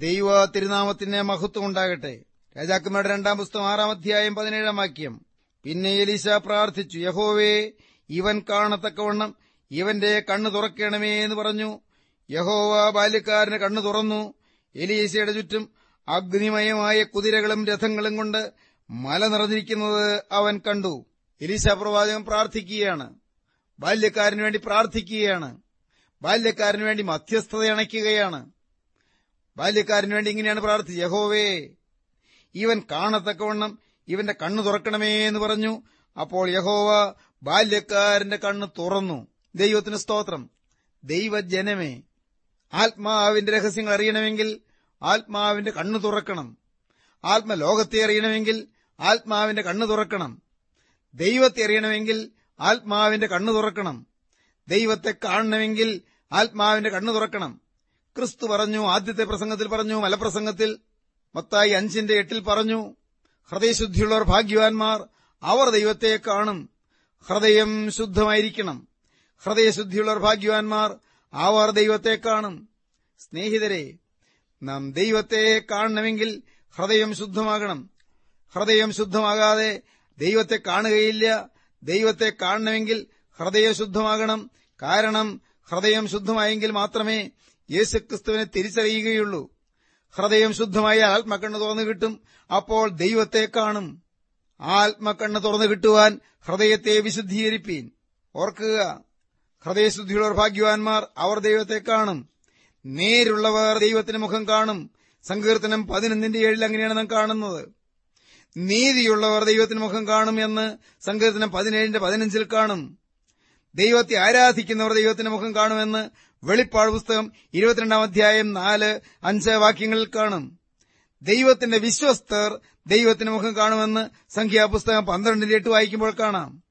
ദൈവ തിരുനാമത്തിന് മഹത്വം ഉണ്ടാകട്ടെ രാജാക്കന്മാരുടെ രണ്ടാം പുസ്തകം ആറാം അധ്യായം പതിനേഴാം വാക്യം. പിന്നെ എലീശ പ്രാർത്ഥിച്ചു യഹോവേ ഇവൻ കാണത്തക്കവണ്ണം ഇവന്റെ കണ്ണു തുറക്കണമേ എന്ന് പറഞ്ഞു. യഹോവ ബാല്യക്കാരന് കണ്ണു തുറന്നു. എലീശയുടെ ചുറ്റും അഗ്നിമയമായ കുതിരകളും രഥങ്ങളും കൊണ്ട് മല നിറഞ്ഞിരിക്കുന്നത് അവൻ കണ്ടു. എലീശ പ്രവാചകൻ പ്രാർത്ഥിക്കുകയാണ്. ബാല്യക്കാരന് വേണ്ടി പ്രാർത്ഥിക്കുകയാണ്. ബാല്യക്കാരന് വേണ്ടി മധ്യസ്ഥത അണയ്ക്കുകയാണ്. ബാല്യക്കാരന് വേണ്ടി ഇങ്ങനെയാണ് പ്രാർത്ഥിച്ചത്. യഹോവേ ഇവൻ കാണത്തക്കവണ്ണം ഇവന്റെ കണ്ണ് തുറക്കണമേ എന്ന് പറഞ്ഞു. അപ്പോൾ യഹോവ ബാല്യക്കാരന്റെ കണ്ണ് തുറന്നു. ദൈവത്തിന് സ്തോത്രം. ദൈവജനമേ ആത്മാവിന്റെ രഹസ്യങ്ങൾ അറിയണമെങ്കിൽ ആത്മാവിന്റെ കണ്ണു തുറക്കണം. ആത്മലോകത്തെ അറിയണമെങ്കിൽ ആത്മാവിന്റെ കണ്ണു തുറക്കണം. ദൈവത്തെ അറിയണമെങ്കിൽ ആത്മാവിന്റെ കണ്ണു തുറക്കണം. ദൈവത്തെ കാണണമെങ്കിൽ ആത്മാവിന്റെ കണ്ണു തുറക്കണം. ക്രിസ്തു പറഞ്ഞു ആദ്യത്തെ പ്രസംഗത്തിൽ പറഞ്ഞു മലപ്രസംഗത്തിൽ മത്തായി അഞ്ചിന്റെ എട്ടിൽ പറഞ്ഞു ഹൃദയശുദ്ധിയുള്ളവർ ഭാഗ്യവാൻമാർ അവർ ദൈവത്തെ കാണും ഹൃദയം ശുദ്ധമായിരിക്കണം. ഹൃദയശുദ്ധിയുള്ളവർ ഭാഗ്യവാൻമാർ അവർ ദൈവത്തെ കാണും. സ്നേഹിതരെ നാം ദൈവത്തെ കാണണമെങ്കിൽ ഹൃദയം ശുദ്ധമാകണം. ഹൃദയം ശുദ്ധമാകാതെ ദൈവത്തെ കാണുകയില്ല. ദൈവത്തെ കാണണമെങ്കിൽ ഹൃദയം ശുദ്ധമാകണം. കാരണം ഹൃദയം ശുദ്ധമായെങ്കിൽ മാത്രമേ യേശുക്രിസ്തുവിനെ തിരിച്ചറിയുകയുള്ളൂ. ഹൃദയം ശുദ്ധമായ ആത്മക്കണ്ണ് തുറന്നു കിട്ടും. അപ്പോൾ ദൈവത്തെ കാണും. ആത്മക്കണ്ണ് തുറന്നു കിട്ടുവാൻ ഹൃദയത്തെ വിശുദ്ധീകരിപ്പീൻ. ഓർക്കുക ഹൃദയശുദ്ധിയുള്ളവർ ഭാഗ്യവാന്മാർ അവർ ദൈവത്തെ കാണും. നേരുള്ളവർ ദൈവത്തിന് മുഖം കാണും. സങ്കീർത്തനം പതിനൊന്നിന്റെ ഏഴിൽ അങ്ങനെയാണ് നാം കാണുന്നത്. നീതിയുള്ളവർ ദൈവത്തിന് മുഖം കാണും എന്ന് സങ്കീർത്തനം പതിനേഴിന്റെ പതിനഞ്ചിൽ കാണും. ദൈവത്തെ ആരാധിക്കുന്നവർ ദൈവത്തിന്റെ മുഖം കാണുമെന്ന് വെളിപ്പാട് പുസ്തകം ഇരുപത്തിരണ്ടാം അധ്യായം നാല് അഞ്ച് വാക്യങ്ങളിൽ കാണും. ദൈവത്തിന്റെ വിശ്വസ്തർ ദൈവത്തിന്റെ മുഖം കാണുമെന്ന് സംഖ്യാപുസ്തകം പന്ത്രണ്ടിന്റെ എട്ട് വായിക്കുമ്പോൾ കാണാം.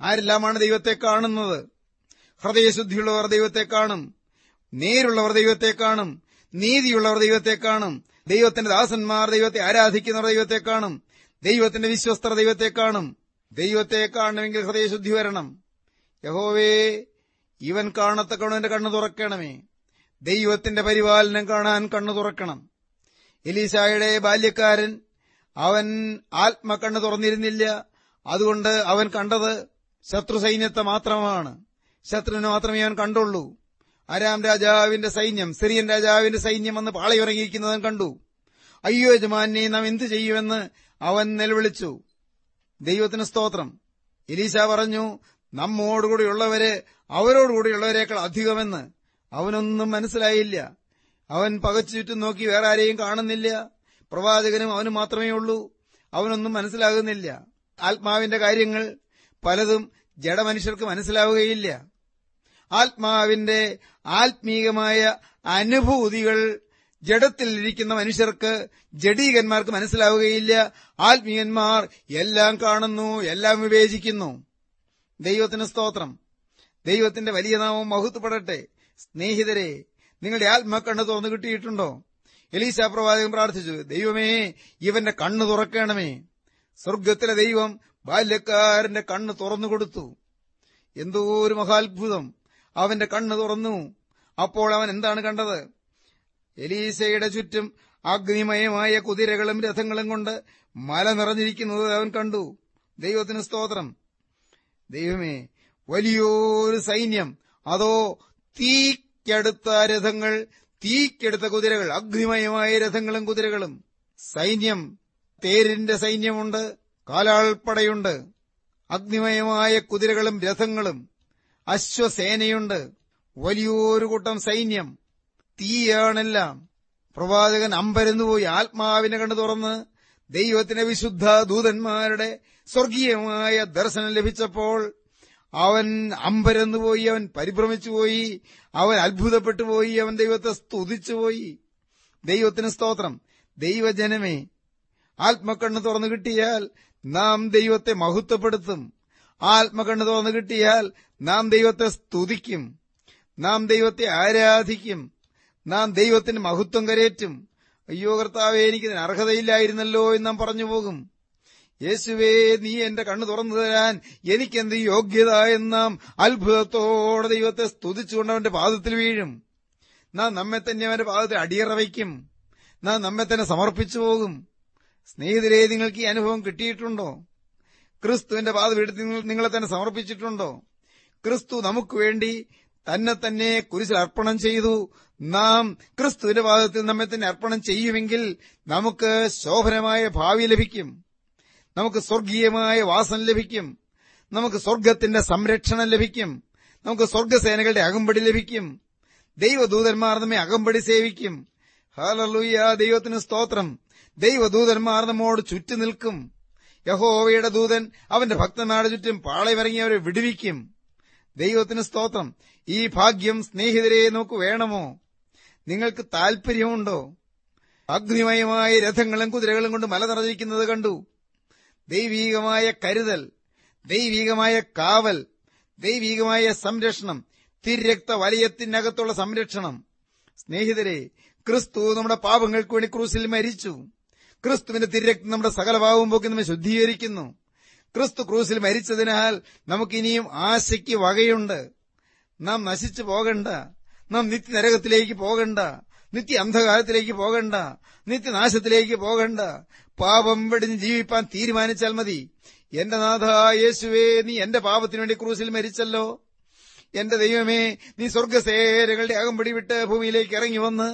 ആരെല്ലാമാണ് ദൈവത്തെ കാണുന്നത്? ഹൃദയശുദ്ധിയുള്ളവർ ദൈവത്തെ കാണും. നേരുള്ളവർ ദൈവത്തെ കാണും. നീതിയുള്ളവർ ദൈവത്തെ കാണും. ദൈവത്തിന്റെ ദാസന്മാർ ദൈവത്തെ ആരാധിക്കുന്നവർ ദൈവത്തെ കാണും. ദൈവത്തിന്റെ വിശ്വസ്തർ ദൈവത്തെ കാണും. ദൈവത്തെ കാണണമെങ്കിൽ ഹൃദയശുദ്ധി വരണം. യഹോവേ ഇവൻ കാണത്തക്കവണ്ണം കണ്ണു തുറക്കണമേ. ദൈവത്തിന്റെ പരിപാലനം കാണാൻ കണ്ണു തുറക്കണം. എലീസായുടെ ബാല്യക്കാരൻ അവൻ ആത്മക്കണ്ണ് തുറന്നിരുന്നില്ല. അതുകൊണ്ട് അവൻ കണ്ടത് ശത്രു സൈന്യത്തെ മാത്രമാണ്. ശത്രുവിനെ മാത്രമേ അവൻ കണ്ടുള്ളൂ. അരാം രാജാവിന്റെ സൈന്യം സിറിയൻ രാജാവിന്റെ സൈന്യം വന്ന് പാളയിറങ്ങിയിരിക്കുന്നത് കണ്ടു. അയ്യോ യജമാനെ നാം എന്തു ചെയ്യുമെന്ന് അവൻ നിലവിളിച്ചു. ദൈവത്തിന് സ്തോത്രം. എലീശ പറഞ്ഞു നമ്മോടുകൂടിയുള്ളവര് അവരോടുകൂടിയുള്ളവരെക്കാൾ അധികമെന്ന് അവനൊന്നും മനസ്സിലായില്ല. അവൻ പകച്ചു ചുറ്റും നോക്കി വേറെ ആരെയും കാണുന്നില്ല. പ്രവാചകനും അവന് മാത്രമേ ഉള്ളൂ. അവനൊന്നും മനസ്സിലാകുന്നില്ല. ആത്മാവിന്റെ കാര്യങ്ങൾ പലതും ജഡമനുഷ്യർക്ക് മനസ്സിലാവുകയില്ല. ആത്മാവിന്റെ ആത്മീകമായ അനുഭൂതികൾ ജഡത്തിലിരിക്കുന്ന മനുഷ്യർക്ക് ജഡീകന്മാർക്ക് മനസ്സിലാവുകയില്ല. ആത്മീയന്മാർ എല്ലാം കാണുന്നു എല്ലാം വിവേചിക്കുന്നു. ദൈവത്തിന് സ്തോത്രം. ദൈവത്തിന്റെ വലിയ നാമം മഹത്വപ്പെടട്ടെ. സ്നേഹിതരെ നിങ്ങളുടെ ആത്മക്കണ്ണ് തുറന്നു കിട്ടിയിട്ടുണ്ടോ? എലീസ പ്രവാചകൻ പ്രാർത്ഥിച്ചു ദൈവമേ ഇവന്റെ കണ്ണ് തുറക്കണമേ. സ്വർഗത്തിലെ ദൈവം ബാല്യക്കാരന്റെ കണ്ണ് തുറന്നു കൊടുത്തു. എന്തോ ഒരു മഹാത്ഭുതം. അവന്റെ കണ്ണ് തുറന്നു. അപ്പോൾ അവൻ എന്താണ് കണ്ടത്? എലീസയുടെ ചുറ്റും അഗ്നിമയമായ കുതിരകളും രഥങ്ങളും കൊണ്ട് മല നിറഞ്ഞിരിക്കുന്നത് അവൻ കണ്ടു. ദൈവത്തിന് സ്തോത്രം. ദൈവമേ വലിയൊരു സൈന്യം. അതോ തീക്കെടുത്ത രഥങ്ങൾ തീക്കെടുത്ത കുതിരകൾ അഗ്നിമയമായ രഥങ്ങളും കുതിരകളും. സൈന്യം തേരിന്റെ സൈന്യമുണ്ട് കാലാൾപ്പടയുണ്ട്. അഗ്നിമയമായ കുതിരകളും രഥങ്ങളും. അശ്വസേനയുണ്ട്. വലിയൊരു കൂട്ടം സൈന്യം. തീയാണെല്ലാം. പ്രവാചകൻ അമ്പരന്നുപോയി ആത്മാവിനെ കണ്ടു തുറന്ന് ദൈവത്തിന്റെ വിശുദ്ധ ദൂതന്മാരുടെ സ്വർഗീയമായ ദർശനം ലഭിച്ചപ്പോൾ അവൻ അമ്പരന്നുപോയി അവൻ പരിഭ്രമിച്ചുപോയി അവൻ അത്ഭുതപ്പെട്ടുപോയി അവൻ ദൈവത്തെ സ്തുതിച്ചുപോയി ദൈവത്തിന് സ്തോത്രം. ദൈവജനമേ ആത്മക്കണ്ണ് തുറന്നു കിട്ടിയാൽ നാം ദൈവത്തെ മഹത്വപ്പെടുത്തും. ആത്മകണ്ണ് തുറന്നു കിട്ടിയാൽ നാം ദൈവത്തെ സ്തുതിക്കും. നാം ദൈവത്തെ ആരാധിക്കും. നാം ദൈവത്തിന് മഹത്വം കരേറ്റും. അയ്യോ കർത്താവെ എനിക്കിതിന് അർഹതയില്ലായിരുന്നല്ലോ എന്ന് നാം പറഞ്ഞു പോകും. യേശുവേ നീ എന്റെ കണ്ണു തുറന്നു തരാൻ എനിക്കെന്ത് യോഗ്യത എന്നാം അത്ഭുതത്തോടെ ദൈവത്തെ സ്തുതിച്ചുകൊണ്ട് അവന്റെ പാദത്തിൽ വീഴും. നാം നമ്മെ തന്നെ അവന്റെ പാദത്തിൽ അടിയറ വയ്ക്കും നാം നമ്മെ തന്നെ സമർപ്പിച്ചു പോകും. സ്നേഹിതരെ നിങ്ങൾക്ക് ഈ അനുഭവം കിട്ടിയിട്ടുണ്ടോ? ക്രിസ്തുവിന്റെ പാദം എടുത്ത് നിങ്ങളെ തന്നെ സമർപ്പിച്ചിട്ടുണ്ടോ? ക്രിസ്തു നമുക്ക് വേണ്ടി തന്നെ തന്നെ കുരിശിൽ അർപ്പണം ചെയ്തു. നാം ക്രിസ്തുവിന്റെ പാദത്തിൽ നമ്മെ തന്നെ അർപ്പണം ചെയ്യുമെങ്കിൽ നമുക്ക് ശോഭനമായ ഭാവി ലഭിക്കും. നമുക്ക് സ്വർഗീയമായ വാസം ലഭിക്കും. നമുക്ക് സ്വർഗത്തിന്റെ സംരക്ഷണം ലഭിക്കും. നമുക്ക് സ്വർഗസേനകളുടെ അകമ്പടി ലഭിക്കും. ദൈവദൂതന്മാർ നമ്മെ അകമ്പടി സേവിക്കും. ഹാലലൂയ ദൈവത്തിന് സ്തോത്രം. ദൈവദൂതന്മാർ നമ്മോട് ചുറ്റി നിൽക്കും. യഹോവയുടെ ദൂതൻ അവന്റെ ഭക്തന്മാരുടെ ചുറ്റും പാളയമിറങ്ങിയവരെ വിടുവിക്കും. ദൈവത്തിന് സ്തോത്രം. ഈ ഭാഗ്യം സ്നേഹിതരെ നമുക്ക് വേണമോ? നിങ്ങൾക്ക് താൽപര്യമുണ്ടോ? അഗ്നിമയമായ രഥങ്ങളും കുതിരകളും കൊണ്ട് മല നിറഞ്ഞിരിക്കുന്നത് കണ്ടു. ദൈവീകമായ കരുതൽ ദൈവീകമായ കാവൽ ദൈവീകമായ സംരക്ഷണം തിരക്ത വലയത്തിനകത്തുള്ള സംരക്ഷണം. സ്നേഹിതരെ ക്രിസ്തു നമ്മുടെ പാപങ്ങൾക്ക് വേണ്ടി ക്രൂസിൽ മരിച്ചു. ക്രിസ്തുവിന്റെ തിരക്തം നമ്മുടെ സകല പാവം പോക്കി നമ്മെ ശുദ്ധീകരിക്കുന്നു. ക്രിസ്തു ക്രൂസിൽ മരിച്ചതിനാൽ നമുക്കിനിയും ആശയ്ക്ക് വകയുണ്ട്. നാം നശിച്ചു പോകണ്ട. നാം നിത്യനരകത്തിലേക്ക് പോകണ്ട. നിത്യ അന്ധകാരത്തിലേക്ക് പോകണ്ട നിത്യനാശത്തിലേക്ക് പോകണ്ട. പാപം വെടിഞ്ഞ് ജീവിപ്പാൻ തീരുമാനിച്ചാൽ മതി. എന്റെ നാഥ യേശുവേ നീ എന്റെ പാപത്തിനു വേണ്ടി ക്രൂസിൽ മരിച്ചല്ലോ. എന്റെ ദൈവമേ നീ സ്വർഗസേരകളുടെ അകമ്പടി വിട്ട് ഭൂമിയിലേക്ക് ഇറങ്ങി വന്ന്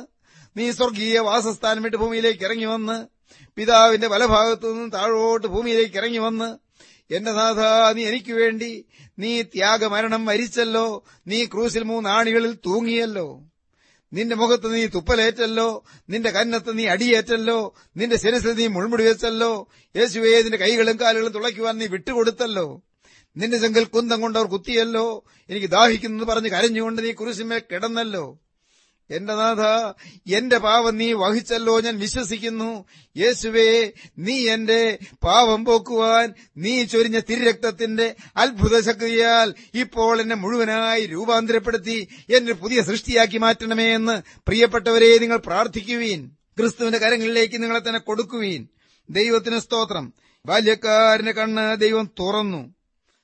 നീ സ്വർഗീയ വാസസ്ഥാനം വിട്ട് ഭൂമിയിലേക്ക് ഇറങ്ങി വന്ന് പിതാവിന്റെ വലഭാഗത്തു നിന്നും താഴോട്ട് ഭൂമിയിലേക്ക് ഇറങ്ങി വന്ന് എന്റെ നാഥ നീ എനിക്ക് വേണ്ടി നീ ത്യാഗമരണം മരിച്ചല്ലോ നീ ക്രൂസിൽ മൂന്നാണികളിൽ തൂങ്ങിയല്ലോ. നിന്റെ മുഖത്ത് നീ തുപ്പലേറ്റല്ലോ നിന്റെ കന്നത്ത് നീ അടിയേറ്റല്ലോ നിന്റെ ശിരസിൽ നീ മുൾമുടി വെച്ചല്ലോ യേശുവേ നിന്റെ കൈകളും കാലുകളും തുളയ്ക്കുവാൻ നീ വിട്ടുകൊടുത്തല്ലോ. നിന്റെ ചെങ്കിൽ കുന്തം കൊണ്ടവർ കുത്തിയല്ലോ എനിക്ക് ദാഹിക്കുന്നു പറഞ്ഞ് കരഞ്ഞുകൊണ്ട് നീ കുരിശുമേ കിടന്നല്ലോ. എന്റെ നാഥ എന്റെ പാവം നീ വഹിച്ചല്ലോ ഞാൻ വിശ്വസിക്കുന്നു. യേശുവേ നീ എന്റെ പാവം പോക്കുവാൻ നീ ചൊരിഞ്ഞ തിരുരക്തത്തിന്റെ അത്ഭുത ശക്തിയാൽ ഇപ്പോൾ എന്നെ മുഴുവനായി രൂപാന്തരപ്പെടുത്തി എന്നെ പുതിയ സൃഷ്ടിയാക്കി മാറ്റണമേ എന്ന് പ്രിയപ്പെട്ടവരെ നിങ്ങൾ പ്രാർത്ഥിക്കുവീൻ. ക്രിസ്തുവിന്റെ കരങ്ങളിലേക്ക് നിങ്ങളെ തന്നെ കൊടുക്കുവീൻ. ദൈവത്തിന് സ്തോത്രം. ബാല്യക്കാരന്റെ കണ്ണ് ദൈവം തുറന്നു.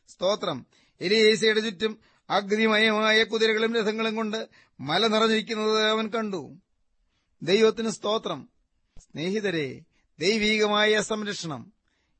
സ്തോത്രം. എലീസയുടെ ചുറ്റും അഗ്നിമയമായ കുതിരകളും രഥങ്ങളും കൊണ്ട് മല നിറഞ്ഞിരിക്കുന്നത് അവൻ കണ്ടു. ദൈവത്തിന് സ്തോത്രം. സ്നേഹിതരെ ദൈവീകമായ സംരക്ഷണം.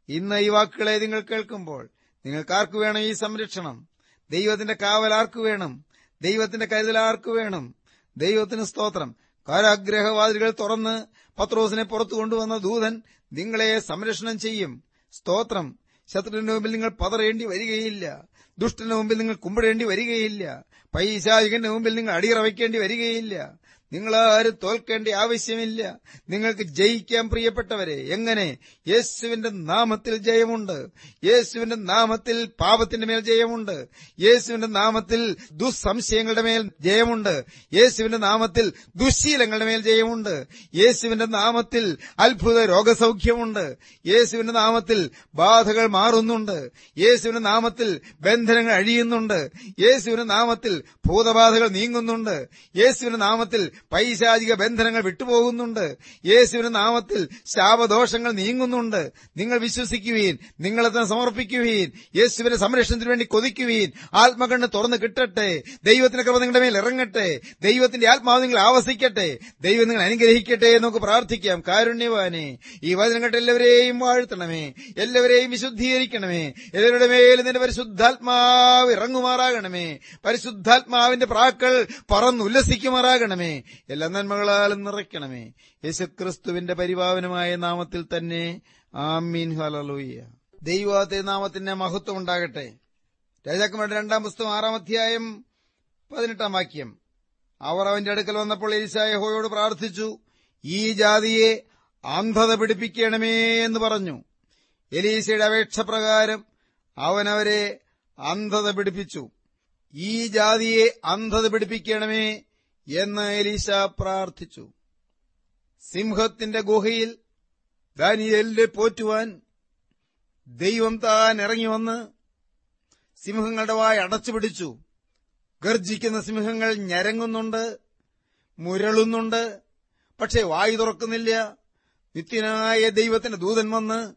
ഇന്ന് ഈ വാക്കുകളെ നിങ്ങൾ കേൾക്കുമ്പോൾ നിങ്ങൾക്കാർക്കു വേണം ഈ സംരക്ഷണം. ദൈവത്തിന്റെ കാവൽ ആർക്കു വേണം? ദൈവത്തിന്റെ കരുതൽ ആർക്കു വേണം? ദൈവത്തിന് സ്തോത്രം. കാരാഗ്രഹവാതിലുകൾ തുറന്ന് പത്രോസിനെ പുറത്തു കൊണ്ടുവന്ന ദൂതൻ നിങ്ങളെ സംരക്ഷണം ചെയ്യും. സ്തോത്രം. ശത്രുവിന്റെ മുമ്പിൽ നിങ്ങൾ പതറേണ്ടി വരികയില്ല. ദുഷ്ടന്റെ മുമ്പിൽ നിങ്ങൾ കുമ്പിടേണ്ടി വരികയില്ല. പൈശാചികന്റെ മുമ്പിൽ നിങ്ങൾ അടിയറവയ്ക്കേണ്ടി വരികയില്ല. നിങ്ങളാരും തോൽക്കേണ്ട ആവശ്യമില്ല. നിങ്ങൾക്ക് ജയിക്കാൻ പ്രിയപ്പെട്ടവരെ എങ്ങനെ? യേശുവിന്റെ നാമത്തിൽ ജയമുണ്ട്. യേശുവിന്റെ നാമത്തിൽ പാപത്തിന്റെ മേൽ ജയമുണ്ട്. യേശുവിന്റെ നാമത്തിൽ ദുസ്സംശയങ്ങളുടെ മേൽ ജയമുണ്ട്. യേശുവിന്റെ നാമത്തിൽ ദുശീലങ്ങളുടെ മേൽ ജയമുണ്ട്. യേശുവിന്റെ നാമത്തിൽ അത്ഭുത രോഗസൗഖ്യമുണ്ട്. യേശുവിന്റെ നാമത്തിൽ ബാധകൾ മാറുന്നുണ്ട്. യേശുവിന്റെ നാമത്തിൽ ബന്ധനങ്ങൾ അഴിയുന്നുണ്ട്. യേശുവിന്റെ നാമത്തിൽ ഭൂതബാധകൾ നീങ്ങുന്നുണ്ട്. യേശുവിന്റെ നാമത്തിൽ പൈശാചിക ബന്ധനങ്ങൾ വിട്ടുപോകുന്നുണ്ട്. യേശുവിന്റെ നാമത്തിൽ ശാപദോഷങ്ങൾ നീങ്ങുന്നുണ്ട്. നിങ്ങൾ വിശ്വസിക്കുകയും നിങ്ങളെ തന്നെ സമർപ്പിക്കുവീൻ യേശുവിന്റെ സംരക്ഷണത്തിന് വേണ്ടി കൊതിക്കുകയും ആത്മകണ്ണ് തുറന്ന് കിട്ടട്ടെ ദൈവത്തിന്റെ കൃപ നിങ്ങളുടെ മേൽ ഇറങ്ങട്ടെ ദൈവത്തിന്റെ ആത്മാവ് നിങ്ങൾ ആവസിക്കട്ടെ ദൈവം നിങ്ങൾ അനുഗ്രഹിക്കട്ടെ എന്ന് നമുക്ക് പ്രാർത്ഥിക്കാം. കാരുണ്യവാനെ ഈ വചനം കേട്ട് എല്ലാവരെയും വാഴ്ത്തണമേ എല്ലാവരെയും വിശുദ്ധീകരിക്കണമേ എല്ലാവരുടെ മേൽ നിന്റെ പരിശുദ്ധാത്മാവ് ഇറങ്ങുമാറാകണമേ പരിശുദ്ധാത്മാവിന്റെ പ്രാക്കൾ പറന്നുല്ലസിക്കുമാറാകണമേ എല്ലാ നന്മകളാലും നിറയ്ക്കണമേ. യേശുക്രിസ്തുവിന്റെ പരിപാവനമായ നാമത്തിൽ തന്നെ ആമീൻ. ഹലലൂയ്യ ദൈവത്തെ നാമത്തിന്റെ മഹത്വം ഉണ്ടാകട്ടെ. രാജാക്കന്മാരുടെ രണ്ടാം പുസ്തകം ആറാം അധ്യായം പതിനെട്ടാം വാക്യം. അവർ അവന്റെ അടുക്കൽ വന്നപ്പോൾ എലിസായ ഹോയോട് പ്രാർത്ഥിച്ചു ഈ ജാതിയെ അന്ധത പിടിപ്പിക്കണമേ എന്ന് പറഞ്ഞു. എലീസയുടെ അപേക്ഷ പ്രകാരം അവനവരെ അന്ധത പിടിപ്പിച്ചു. ഈ ജാതിയെ അന്ധത പിടിപ്പിക്കണമേ എന്ന് എലീശ പ്രാർത്ഥിച്ചു. സിംഹത്തിന്റെ ഗുഹയിൽ ദാനിയലിനെ പോറ്റുവാൻ ദൈവം താൻ ഇറങ്ങി വന്ന് സിംഹങ്ങളുടെ വായ അടച്ചുപിടിച്ചു ഗർജിക്കുന്ന സിംഹങ്ങൾ ഞരങ്ങുന്നുണ്ട് മുരളുന്നുണ്ട്. പക്ഷേ വായു തുറക്കുന്നില്ല. നിത്യനായ ദൈവത്തിന്റെ ദൂതൻ വന്ന്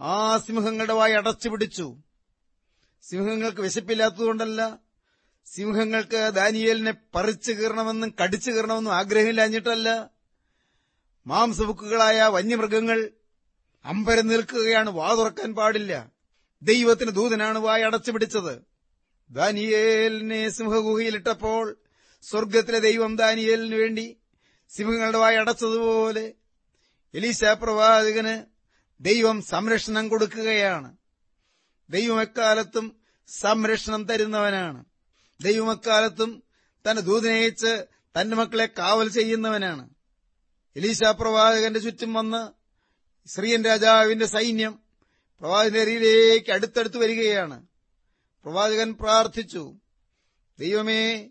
ആ സിംഹങ്ങളുടെ വായ അടച്ചുപിടിച്ചു സിംഹങ്ങൾക്ക് വിശപ്പില്ലാത്തതുകൊണ്ടല്ല സിംഹങ്ങൾക്ക് ദാനിയേലിനെ പറിച്ചു കീറണമെന്നും കടിച്ചു കീറണമെന്നും ആഗ്രഹമില്ലാഞ്ഞിട്ടല്ല. മാംസബുക്കുകളായ വന്യമൃഗങ്ങൾ അമ്പരം നിൽക്കുകയാണ് വാ തുറക്കാൻ പാടില്ല. ദൈവത്തിന് ദൂതനാണ് വായ അടച്ചു പിടിച്ചത്. ദാനിയേലിനെ സിംഹഗുഹയിലിട്ടപ്പോൾ സ്വർഗത്തിലെ ദൈവം ദാനിയേലിനു വേണ്ടി സിംഹങ്ങളുടെ വായ അടച്ചതുപോലെ എലീശ പ്രവാചകന് ദൈവം സംരക്ഷണം കൊടുക്കുകയാണ്. ദൈവം എക്കാലത്തും സംരക്ഷണം തരുന്നവനാണ്. ദൈവം എക്കാലത്തും തന്റെ ദൂതിനയച്ച് തന്റെ മക്കളെ കാവൽ ചെയ്യുന്നവനാണ്. എലീശ പ്രവാചകന്റെ ചുറ്റും വന്ന് ശ്രീയൻ രാജാവിന്റെ സൈന്യം പ്രവാചകന്റെ അരിയിലേക്ക് അടുത്തടുത്ത് വരികയാണ്. പ്രവാചകൻ പ്രാർത്ഥിച്ചു ദൈവമേ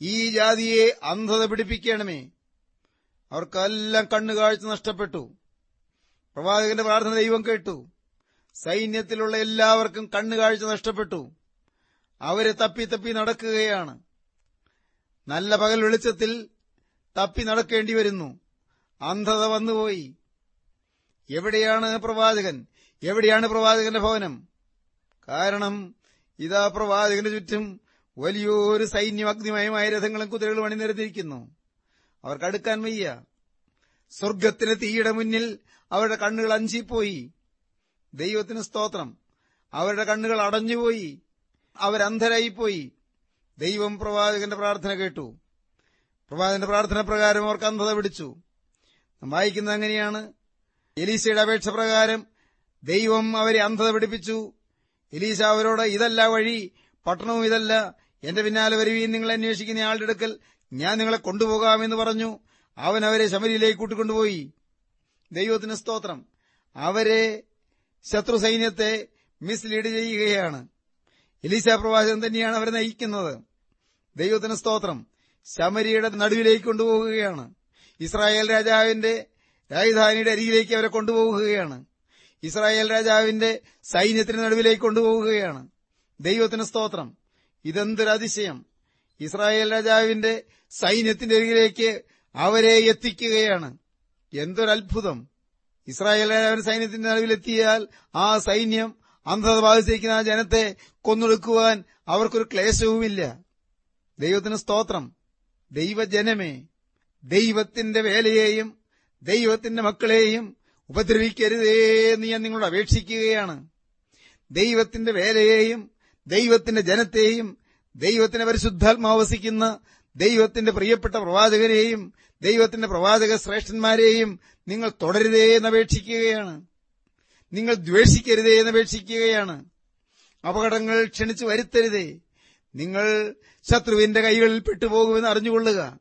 ഈ ജാതിയെ അന്ധത പിടിപ്പിക്കണമേ. അവർക്കെല്ലാം കണ്ണുകാഴ്ച നഷ്ടപ്പെട്ടു. പ്രവാചകന്റെ പ്രാർത്ഥന ദൈവം കേട്ടു. സൈന്യത്തിലുള്ള എല്ലാവർക്കും കണ്ണുകാഴ്ച നഷ്ടപ്പെട്ടു. അവരെ തപ്പി തപ്പി നടക്കുകയാണ്. നല്ല പകൽ വെളിച്ചത്തിൽ തപ്പി നടക്കേണ്ടി വരുന്നു. അന്ധത വന്നുപോയി. എവിടെയാണ് പ്രവാചകൻ? എവിടെയാണ് പ്രവാചകന്റെ ഭവനം? കാരണം ഇതാ പ്രവാചകന് ചുറ്റും വലിയൊരു സൈന്യം അഗ്നിമയമായ രഥങ്ങളും കുതിരകളും അണിനിരന്നിരിക്കുന്നു. അവർക്ക് അടുക്കാൻ വയ്യ. സ്വർഗത്തിന് തീയുടെ മുന്നിൽ അവരുടെ കണ്ണുകൾ അഞ്ചിപ്പോയി. ദൈവത്തിന് സ്തോത്രം. അവരുടെ കണ്ണുകൾ അടഞ്ഞുപോയി. അവരന്ധരായിപ്പോയി. ദൈവം പ്രവാചകന്റെ പ്രാർത്ഥന കേട്ടു. പ്രവാചകന്റെ പ്രാർത്ഥന പ്രകാരം അവർക്ക് അന്ധത പിടിച്ചു. വായിക്കുന്നത് അങ്ങനെയാണ്. എലീസയുടെ അപേക്ഷ പ്രകാരം ദൈവം അവരെ അന്ധത പിടിപ്പിച്ചു. എലീസ അവരോട് ഇതല്ല വഴി പട്ടണവും ഇതല്ല. എന്റെ പിന്നാലെ വരുവീൻ നിങ്ങൾ അന്വേഷിക്കുന്ന ആളുടെ അടുക്കൽ ഞാൻ നിങ്ങളെ കൊണ്ടുപോകാമെന്ന് പറഞ്ഞു. അവൻ അവരെ ശമരിയിലേക്ക് കൂട്ടിക്കൊണ്ടുപോയി. ദൈവത്തിന് സ്തോത്രം. അവരെ ശത്രു സൈന്യത്തെ മിസ്ലീഡ് ചെയ്യുകയാണ്. എലീസ പ്രവാചകൻ തന്നെയാണ് അവരെ നയിക്കുന്നത്. ദൈവത്തിന് സ്തോത്രം. ശമരിയുടെ നടുവിലേക്ക് കൊണ്ടുപോകുകയാണ് ഇസ്രായേൽ രാജാവിന്റെ രാജധാനിയുടെ അരികിലേക്ക് അവരെ കൊണ്ടുപോകുകയാണ് ഇസ്രായേൽ രാജാവിന്റെ സൈന്യത്തിന് നടുവിലേക്ക് കൊണ്ടുപോകുകയാണ് ദൈവത്തിന് സ്തോത്രം. ഇതെന്തൊരതിശയം ഇസ്രായേൽ രാജാവിന്റെ സൈന്യത്തിന്റെ അരികിലേക്ക് അവരെ എത്തിക്കുകയാണ്. എന്തൊരത്ഭുതം. ഇസ്രായേൽ രാജാവിന്റെ സൈന്യത്തിന്റെ നടുവിലെത്തിയാൽ ആ സൈന്യം അന്ധത ബാധിച്ചിരിക്കുന്ന ആ ജനത്തെ കൊന്നൊടുക്കുവാൻ അവർക്കൊരു ക്ലേശവുമില്ല. ദൈവത്തിന് സ്തോത്രം. ദൈവജനമേ ദൈവത്തിന്റെ വേലയെയും ദൈവത്തിന്റെ മക്കളെയും ഉപദ്രവിക്കരുതേ എന്ന് ഞാൻ നിങ്ങളോട് അപേക്ഷിക്കുകയാണ്. ദൈവത്തിന്റെ വേലയെയും ദൈവത്തിന്റെ ജനത്തെയും ദൈവത്തിന്റെ പരിശുദ്ധാത്മാവസിക്കുന്ന ദൈവത്തിന്റെ പ്രിയപ്പെട്ട പ്രവാചകരെയും ദൈവത്തിന്റെ പ്രവാചക ശ്രേഷ്ഠന്മാരെയും നിങ്ങൾ തുടരുതേ എന്നപേക്ഷിക്കുകയാണ് നിങ്ങൾ ദ്വേഷിക്കരുതേ എന്നപേക്ഷിക്കുകയാണ് അപകടങ്ങൾ ക്ഷണിച്ചു വരുത്തരുതേ. നിങ്ങൾ ശത്രുവിന്റെ കൈകളിൽ പെട്ടുപോകുമെന്ന് അറിഞ്ഞുകൊള്ളുക.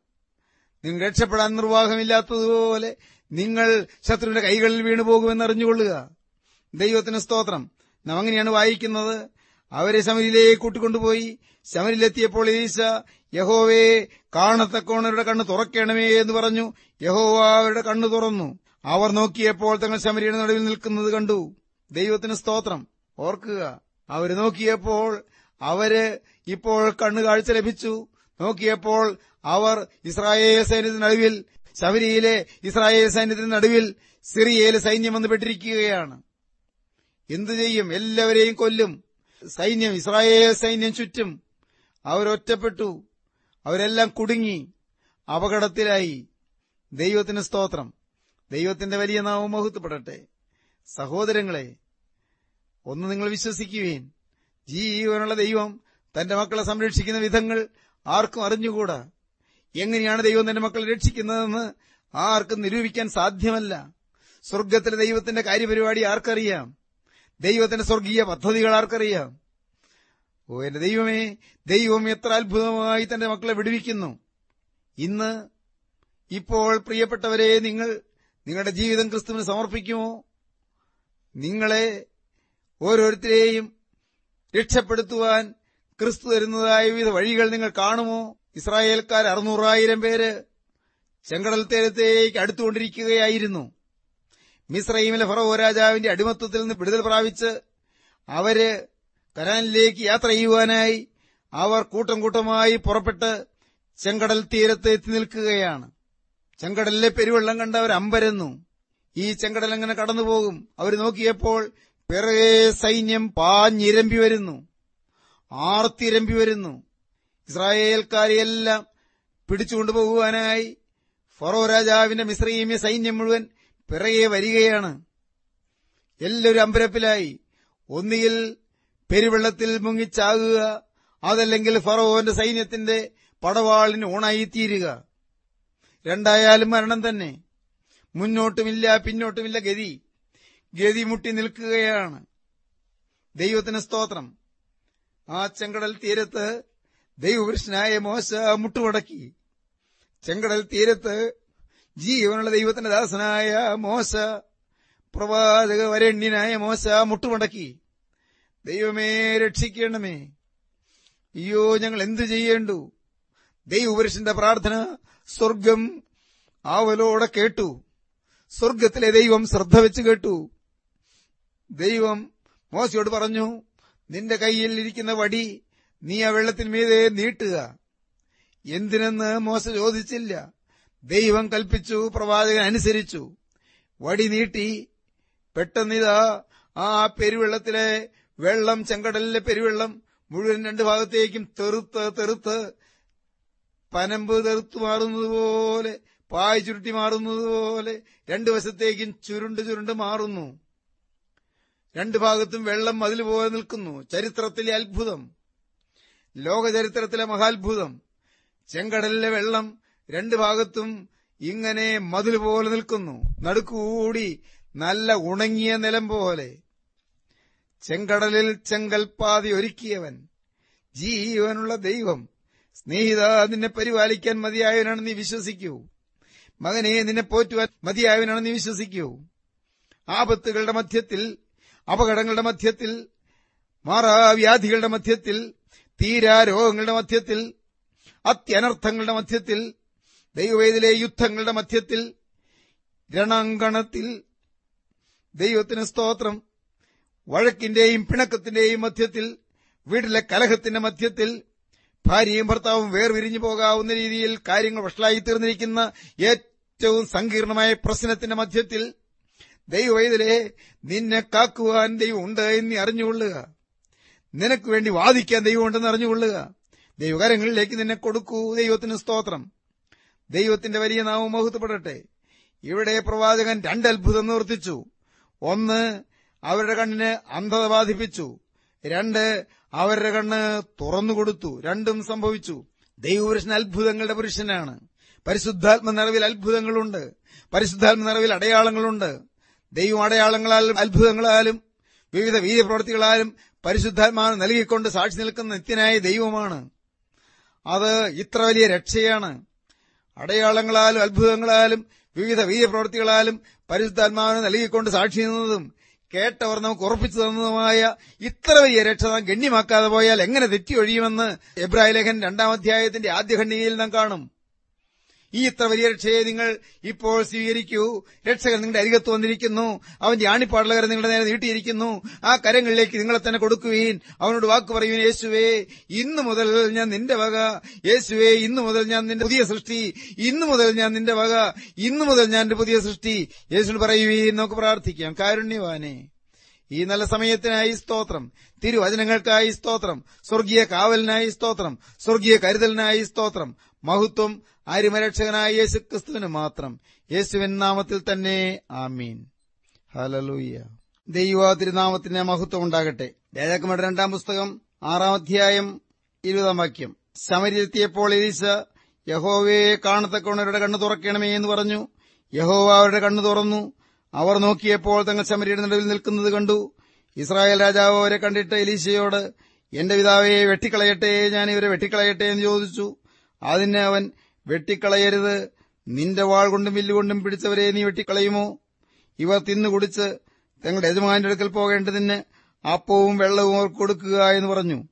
നിങ്ങൾ രക്ഷപ്പെടാൻ നിർവാഹമില്ലാത്തതുപോലെ നിങ്ങൾ ശത്രുവിന്റെ കൈകളിൽ വീണുപോകുമെന്ന് അറിഞ്ഞുകൊള്ളുക. ദൈവത്തിന് സ്തോത്രം. നാം അങ്ങനെയാണ് വായിക്കുന്നത്. അവരെ ശമരിയിലേക്ക് കൂട്ടിക്കൊണ്ടുപോയി. ശമരിലെത്തിയപ്പോൾ ഈശ യഹോവയെ കാണത്തക്കോണവരുടെ കണ്ണ് തുറക്കണമേ എന്ന് പറഞ്ഞു. യഹോവ അവരുടെ കണ്ണ് തുറന്നു. അവർ നോക്കിയപ്പോൾ തങ്ങൾ ശമരിയുടെ നടുവിൽ നിൽക്കുന്നത് കണ്ടു. ദൈവത്തിന് സ്തോത്രം. ഓർക്കുക അവർ നോക്കിയപ്പോൾ അവർ ഇപ്പോൾ കണ്ണു കാഴ്ച ലഭിച്ചു. നോക്കിയപ്പോൾ അവർ ഇസ്രായേൽ സൈന്യത്തിന് നടുവിൽ ശബരിയിലെ ഇസ്രായേൽ സൈന്യത്തിന് നടുവിൽ സിറിയയിലെ സൈന്യം വന്ന് പെട്ടിരിക്കുകയാണ്. എന്തു ചെയ്യും? എല്ലാവരെയും കൊല്ലും. സൈന്യം ഇസ്രായേൽ സൈന്യം ചുറ്റും അവരൊറ്റപ്പെട്ടു അവരെല്ലാം കുടുങ്ങി. അപകടത്തിലായി. ദൈവത്തിന് സ്തോത്രം. ദൈവത്തിന്റെ വലിയ നാമം മഹത്വപ്പെടട്ടെ. സഹോദരങ്ങളെ ഒന്ന് നിങ്ങൾ വിശ്വസിക്കുകയും ജീവനുള്ള ദൈവം തന്റെ മക്കളെ സംരക്ഷിക്കുന്ന വിധങ്ങൾ ആർക്കും അറിഞ്ഞുകൂടാ. എങ്ങനെയാണ് ദൈവം തന്റെ മക്കളെ രക്ഷിക്കുന്നതെന്ന് ആർക്കും നിരൂപിക്കാൻ സാധ്യമല്ല. സ്വർഗത്തിലെ ദൈവത്തിന്റെ കാര്യപരിപാടി ആർക്കറിയാം? ദൈവത്തിന്റെ സ്വർഗീയ പദ്ധതികൾ ആർക്കറിയാം? ഓ എന്റെ ദൈവമേ ദൈവം എത്ര അത്ഭുതമായി തന്റെ മക്കളെ വിടുവിക്കുന്നു. ഇന്ന് ഇപ്പോൾ പ്രിയപ്പെട്ടവരെ നിങ്ങൾ നിങ്ങളുടെ ജീവിതം ക്രിസ്തുവിന് സമർപ്പിക്കുമോ? നിങ്ങളെ ഓരോരുത്തരെയും രക്ഷപ്പെടുത്തുവാൻ ക്രിസ്തു തരുന്നതായ വിവിധ വഴികൾ നിങ്ങൾ കാണുമോ? ഇസ്രായേൽക്കാർ അറുന്നൂറായിരം പേര് ചെങ്കടൽ തീരത്തേക്ക് അടുത്തുകൊണ്ടിരിക്കുകയായിരുന്നു. മിസ്രൈമിലെ ഫറവോ രാജാവിന്റെ അടിമത്വത്തിൽ നിന്ന് വിടുതൽ പ്രാപിച്ച് അവർ കരാനിലേക്ക് യാത്ര ചെയ്യുവാനായി അവർ കൂട്ടം കൂട്ടമായി പുറപ്പെട്ട് ചെങ്കടൽ തീരത്ത് എത്തി നിൽക്കുകയാണ്. ചെങ്കടലിലെ പെരുവെള്ളം കണ്ട് അവർ അമ്പരന്നു. ഈ ചെങ്കടൽ എങ്ങനെ കടന്നുപോകും? അവർ നോക്കിയപ്പോൾ പിറകെ സൈന്യം പാഞ്ഞിരമ്പി വരുന്നു. ആർത്തിരമ്പി വരുന്നു. ഇസ്രായേൽക്കാരെയെല്ലാം പിടിച്ചുകൊണ്ടുപോകുവാനായി ഫറോ രാജാവിന്റെ മിശ്രീമ്യ സൈന്യം മുഴുവൻ പിറകെ വരികയാണ്. എല്ലാവരും അമ്പരപ്പിലായി. ഒന്നുകിൽ പെരുവെള്ളത്തിൽ മുങ്ങിച്ചാകുക അതല്ലെങ്കിൽ ഫറോന്റെ സൈന്യത്തിന്റെ പടവാളിന് ഓണായിത്തീരുക. രണ്ടായാലും മരണം തന്നെ. മുന്നോട്ടുമില്ല പിന്നോട്ടുമില്ല ഗതി. ഗതി മുട്ടി നിൽക്കുകയാണ്. ദൈവത്തിന് സ്തോത്രം. ആ ചെങ്കടൽ തീരത്ത് ദൈവപുരുഷനായ മോശ മുട്ടുമടക്കി. ചെങ്കടൽ തീരത്ത് ജീവനുള്ള ദൈവത്തിന്റെ ദാസനായ മോശ പ്രവാചക വരണ്യനായ മോശ മുട്ടുമടക്കി. ദൈവമേ രക്ഷിക്കണമേ. അയ്യോ ഞങ്ങൾ എന്തു ചെയ്യേണ്ടു? ദൈവപുരുഷന്റെ പ്രാർത്ഥന സ്വർഗം ആവലോടെ കേട്ടു. സ്വർഗത്തിലെ ദൈവം ശ്രദ്ധ വെച്ച് കേട്ടു. ദൈവം മോശയോട് പറഞ്ഞു നിന്റെ കയ്യിൽ ഇരിക്കുന്ന വടി നീ ആ വെള്ളത്തിന് മീതെ നീട്ടുക. എന്തിനെന്ന് മോശ ചോദിച്ചില്ല. ദൈവം കൽപ്പിച്ചു പ്രവാചകൻ അനുസരിച്ചു. വടി നീട്ടി പെട്ടെന്നിതാ ആ പെരുവെള്ളത്തിലെ വെള്ളം ചെങ്കടലിലെ പെരുവെള്ളം മുഴുവൻ രണ്ടു ഭാഗത്തേക്കും തെറുത്ത് തെറുത്ത് പനമ്പ് തെറുത്തു മാറുന്നത് പോലെ പായ് ചുരുട്ടി മാറുന്നത് പോലെ രണ്ടു വശത്തേക്കും ചുരുണ്ട് ചുരുണ്ട് മാറുന്നു. രണ്ടു ഭാഗത്തും വെള്ളം മതിൽ പോലെ നിൽക്കുന്നു. ചരിത്രത്തിലെ അത്ഭുതം. ലോകചരിത്രത്തിലെ മഹാത്ഭുതം. ചെങ്കടലിലെ വെള്ളം രണ്ടു ഭാഗത്തും ഇങ്ങനെ മതിൽ പോലെ നിൽക്കുന്നു. നടുക്കുകൂടി നല്ല ഉണങ്ങിയ നിലം പോലെ. ചെങ്കടലിൽ ചെങ്കൽപ്പാതി ഒരുക്കിയവൻ ജീവനുള്ള ദൈവം. സ്നേഹിത നിന്നെ പരിപാലിക്കാൻ മതിയായവനാണ് നീ വിശ്വസിക്കൂ. മകനെ നിന്നെ പോറ്റുവാൻ മതിയായവനാണ് നീ വിശ്വസിക്കൂ. ആപത്തുകളുടെ മധ്യത്തിൽ അപകടങ്ങളുടെ മധ്യത്തിൽ മാറാവ്യാധികളുടെ മധ്യത്തിൽ തീരാ രോഗങ്ങളുടെ മധ്യത്തിൽ അത്യനർത്ഥങ്ങളുടെ മധ്യത്തിൽ ദൈവവേദിലെ യുദ്ധങ്ങളുടെ മധ്യത്തിൽ രണാങ്കണത്തിൽ ദൈവത്തിന് സ്തോത്രം വഴക്കിന്റെയും പിണക്കത്തിന്റെയും മധ്യത്തിൽ വീട്ടിലെ കലഹത്തിന്റെ മധ്യത്തിൽ ഭാര്യയും ഭർത്താവും വേർവിരിഞ്ഞു പോകാവുന്ന രീതിയിൽ കാര്യങ്ങൾ വഷളായി തീർന്നിരിക്കുന്ന ഏറ്റവും സങ്കീർണമായ പ്രശ്നത്തിന്റെ മധ്യത്തിൽ ദൈവവൈദലെ നിന്നെ കാക്കുവാൻ ദൈവമുണ്ട് എന്ന് അറിഞ്ഞുകൊള്ളുക. നിനക്ക് വേണ്ടി വാദിക്കാൻ ദൈവമുണ്ടെന്ന് അറിഞ്ഞുകൊള്ളുക. ദൈവകരങ്ങളിലേക്ക് നിന്നെ കൊടുക്കൂ. ദൈവത്തിന് സ്തോത്രം. ദൈവത്തിന്റെ വലിയ നാമം മഹത്വപ്പെടട്ടെ. ഇവിടെ പ്രവാചകൻ രണ്ട് അത്ഭുതം നിവർത്തിച്ചു. ഒന്ന് അവരുടെ കണ്ണിന് അന്ധത ബാധിപ്പിച്ചു. രണ്ട് അവരുടെ കണ്ണ് തുറന്നുകൊടുത്തു രണ്ടും സംഭവിച്ചു. ദൈവപുരുഷൻ അത്ഭുതങ്ങളുടെ പുരുഷനാണ്. പരിശുദ്ധാത്മ നിറവിൽ അത്ഭുതങ്ങളുണ്ട്. പരിശുദ്ധാത്മ നിറവിൽ അടയാളങ്ങളുണ്ട്. ദൈവം അടയാളങ്ങളാലും അത്ഭുതങ്ങളാലും വിവിധ വീര്യപ്രവർത്തികളാലും പരിശുദ്ധാത്മാവ് നൽകിക്കൊണ്ട് സാക്ഷി നിൽക്കുന്ന നിത്യനായ ദൈവമാണ്. അത് ഇത്ര വലിയ രക്ഷയാണ്. അടയാളങ്ങളാലും അത്ഭുതങ്ങളാലും വിവിധ വീര്യപ്രവർത്തികളാലും പരിശുദ്ധാത്മാവിനെ നൽകിക്കൊണ്ട് സാക്ഷി നിന്നതും കേട്ടവർ നമുക്ക് ഉറപ്പിച്ചു തന്നതുമായ ഇത്ര വലിയ രക്ഷ നാം ഗണ്യമാക്കാതെ പോയാൽ എങ്ങനെ തെറ്റിയൊഴിയുമെന്ന് എബ്രാഹിം ലേഖൻ രണ്ടാം അധ്യായത്തിന്റെ ആദ്യ ഖണ്ഡികയിൽ നാം കാണും. ഈ ഇത്ര വലിയ രക്ഷയെ നിങ്ങൾ ഇപ്പോൾ സ്വീകരിക്കൂ. രക്ഷകൻ നിങ്ങളുടെ അരികത്ത് വന്നിരിക്കുന്നു. അവന്റെ ആണിപ്പാടലകരെ നിങ്ങളുടെ നേരെ നീട്ടിയിരിക്കുന്നു. ആ കരങ്ങളിലേക്ക് നിങ്ങളെ തന്നെ കൊടുക്കുവീൻ. അവനോട് വാക്ക് പറയുവീൻ യേശുവേ ഇന്നു മുതൽ ഞാൻ നിന്റെ വക. യേശുവേ ഇന്നു മുതൽ ഞാൻ നിന്റെ പുതിയ സൃഷ്ടി. ഇന്നു മുതൽ ഞാൻ നിന്റെ വക. ഇന്നു മുതൽ ഞാൻ പുതിയ സൃഷ്ടി. യേശു പറയുവീൻ. നമുക്ക് പ്രാർത്ഥിക്കാം. കാരുണ്യവാനെ ഈ നല്ല സമയത്തിനായി സ്തോത്രം. തിരുവചനങ്ങൾക്കായി സ്തോത്രം. സ്വർഗീയ കാവലിനായി സ്തോത്രം. സ്വർഗീയ കരുതലിനായി സ്തോത്രം. മഹത്വം അരിമരക്ഷകനായ യേശു ക്രിസ്തുവിന് മാത്രം. യേശുവിൻ നാമത്തിൽ തന്നെ ആമീൻ. ഹലലൂയ ദൈവ തിരുനാമത്തിന് മഹത്വം ഉണ്ടാകട്ടെ. രാജാക്കന്മാരുടെ രണ്ടാം പുസ്തകം ആറാം അധ്യായം ഇരുപതാം വാക്യം. ശമരിലെത്തിയപ്പോൾ എലീസ യഹോവയെ കാണത്തക്കവണവരുടെ കണ്ണു തുറക്കണമേ എന്ന് പറഞ്ഞു. യഹോവ അവരുടെ കണ്ണു തുറന്നു. അവർ നോക്കിയപ്പോൾ തങ്ങൾ ശമരിയുടെ നടുവിൽ നിൽക്കുന്നത് കണ്ടു. ഇസ്രായേൽ രാജാവ് അവരെ കണ്ടിട്ട് എലീശയോട് എന്റെ പിതാവെ വെട്ടിക്കളയട്ടെ ഞാൻ ഇവരെ വെട്ടിക്കളയട്ടെ എന്ന് ചോദിച്ചു. അതിന് അവൻ വെട്ടിക്കളയരുത് നിന്റെ വാൾ കൊണ്ടും വില്ലുകൊണ്ടും പിടിച്ചവരെ നീ വെട്ടിക്കളയുമോ? ഇവർ തിന്നുകുടിച്ച് തങ്ങളുടെ യജമാന്റെ അടുക്കൽ പോകേണ്ടതിന് അപ്പവും വെള്ളവും അവർക്ക് കൊടുക്കുക എന്ന് പറഞ്ഞു.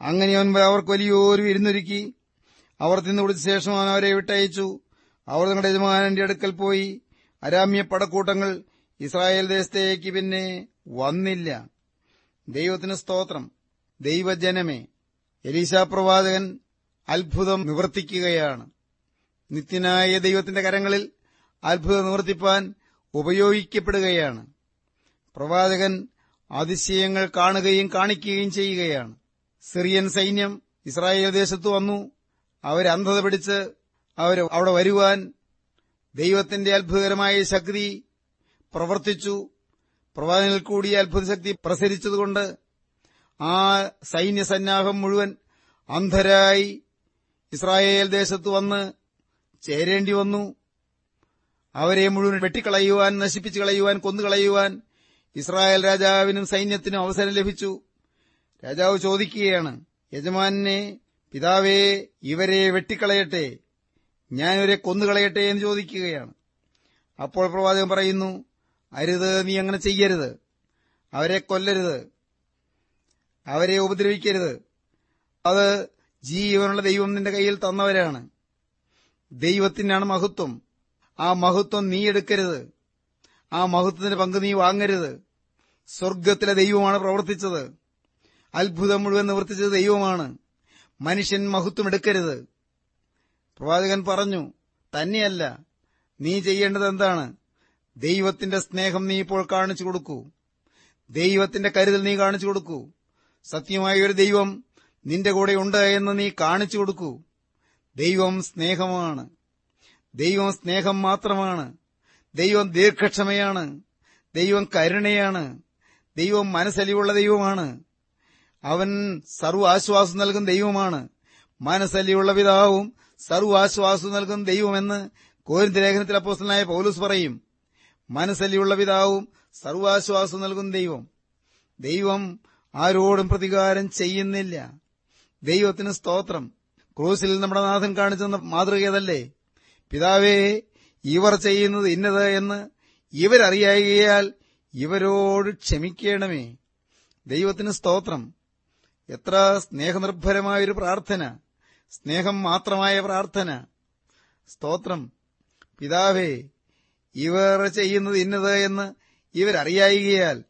അങ്ങനെ അവൻ അവർക്ക് വലിയൊരു വിരുന്നൊരുക്കി. അവർ തിന്നുകുടിച്ച ശേഷം അവൻ അവരെ വിട്ടയച്ചു. അവർ തങ്ങളുടെ യജമാനന്റെ അടുക്കൽ പോയി. അരാമ്യ പടക്കൂട്ടങ്ങൾ ഇസ്രായേൽ ദേശത്തേക്ക് പിന്നെ വന്നില്ല. ദൈവത്തിന് സ്തോത്രം. ദൈവജനമേ എലീശാ പ്രവാചകൻ അത്ഭുതം നിവർത്തിക്കുകയാണ്. നിത്യനായ ദൈവത്തിന്റെ കരങ്ങളിൽ അത്ഭുതം നിവർത്തിപ്പാൻ ഉപയോഗിക്കപ്പെടുകയാണ്. പ്രവാചകൻ അതിശയങ്ങൾ കാണുകയും കാണിക്കുകയും ചെയ്യുകയാണ്. സിറിയൻ സൈന്യം ഇസ്രായേൽ ദേശത്ത് വന്നു. അവരെ അന്ധത പിടിച്ച് അവർ അവിടെ വരുവാൻ ദൈവത്തിന്റെ അത്ഭുതകരമായ ശക്തി പ്രവർത്തിച്ചു. പ്രവാചകനിൽ കൂടി അത്ഭുതശക്തി പ്രസരിച്ചതുകൊണ്ട് ആ സൈന്യസന്നാഹം മുഴുവൻ അന്ധരായി ഇസ്രായേൽ ദേശത്ത് വന്ന് ചേരേണ്ടി വന്നു. അവരെ മുഴുവൻ വെട്ടിക്കളയുവാൻ നശിപ്പിച്ചു കളയുവാൻ കൊന്നുകളയുവാൻ ഇസ്രായേൽ രാജാവിനും സൈന്യത്തിനും അവസരം ലഭിച്ചു. രാജാവ് ചോദിക്കുകയാണ് യജമാനെ പിതാവേ ഇവരെ വെട്ടിക്കളയട്ടെ. ഞാനിവരെ കൊന്നുകളയട്ടെ എന്ന് ചോദിക്കുകയാണ്. അപ്പോൾ പ്രവാചകൻ പറയുന്നു അരുത് നീ അങ്ങനെ ചെയ്യരുത്. അവരെ കൊല്ലരുത്. അവരെ ഉപദ്രവിക്കരുത്. അത് ജീവനുള്ള ദൈവം നിന്റെ കയ്യിൽ തന്നവരാണ്. ദൈവത്തിനാണ് മഹത്വം. ആ മഹത്വം നീ എടുക്കരുത്. ആ മഹത്വത്തിന്റെ പങ്ക് നീ വാങ്ങരുത്. സ്വർഗത്തിലെ ദൈവമാണ് പ്രവർത്തിച്ചത്. അത്ഭുതം മുഴുവൻ നിവർത്തിച്ചത് ദൈവമാണ്. മനുഷ്യൻ മഹത്വം എടുക്കരുത്. പ്രവാചകൻ പറഞ്ഞു തന്നെയല്ല നീ ചെയ്യേണ്ടത് എന്താണ്? ദൈവത്തിന്റെ സ്നേഹം നീ ഇപ്പോൾ കാണിച്ചു കൊടുക്കൂ. ദൈവത്തിന്റെ കരുതൽ നീ കാണിച്ചു കൊടുക്കൂ. സത്യമായ ഒരു ദൈവം നിന്റെ കൂടെ ഉണ്ട് എന്ന് നീ കാണിച്ചു കൊടുക്കൂ. ദൈവം സ്നേഹമാണ്. ദൈവം സ്നേഹം മാത്രമാണ്. ദൈവം ദീർഘക്ഷമയാണ്. ദൈവം കരുണയാണ്. ദൈവം മനസ്സലിവുള്ള ദൈവമാണ്. അവൻ സർവാശ്വാസം നൽകുന്ന ദൈവമാണ്. മനസ്സലിയുള്ള പിതാവും സർവാശ്വാസം നൽകുന്ന ദൈവമെന്ന് കോരിന്ത് ലേഖനത്തിൽ അപ്പോസ്റ്റലായ പൗലൂസ് പറയും. മനസ്സല്ലിയുള്ള പിതാവും സർവാശ്വാസം നൽകുന്ന ദൈവം. ദൈവം ആരോടും പ്രതികാരം ചെയ്യുന്നില്ല. ദൈവത്തിന് സ്തോത്രം. ക്രൂസിൽ നമ്മുടെ നാഥൻ കാണിച്ചെന്ന മാതൃകയതല്ലേ? പിതാവേ ഇവർ ചെയ്യുന്നത് ഇന്നത് എന്ന് ഇവരറിയായികയാൽ ഇവരോട് ക്ഷമിക്കണമേ. ദൈവത്തിന് സ്തോത്രം. എത്ര സ്നേഹനിർഭരമായൊരു പ്രാർത്ഥന. സ്നേഹം മാത്രമായ പ്രാർത്ഥന. സ്തോത്രം. പിതാവേ ഇവർ ചെയ്യുന്നത് ഇന്നത് എന്ന് ഇവരറിയായികയാൽ